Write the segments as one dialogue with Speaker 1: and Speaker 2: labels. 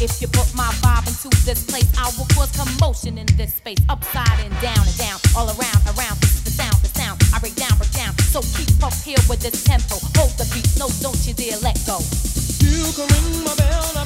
Speaker 1: If you put my vibe into this place, I will cause commotion in this space. Upside and down and down, all around, around. The sound, the sound, I break down, break down. So keep up here with this tempo. Hold the beat, no, don't you dare let go.
Speaker 2: You can ring my bell.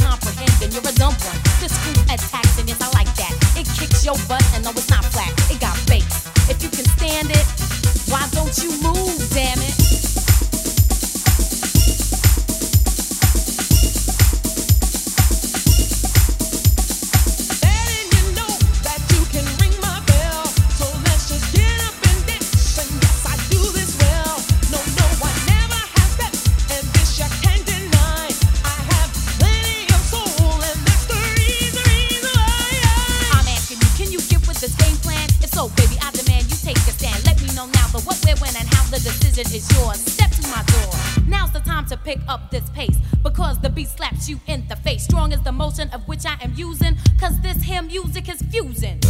Speaker 2: You
Speaker 1: can't comprehend and you're a dumb one. This groove attacks and yes, I like that. It kicks your butt and no, it's not flat. It got bass. If you can stand it, why don't you decision is yours. Step to my door. Now's the time to pick up this pace because the beat slaps you in the face. Strong is the motion of which I am using, cause this here music is fusing.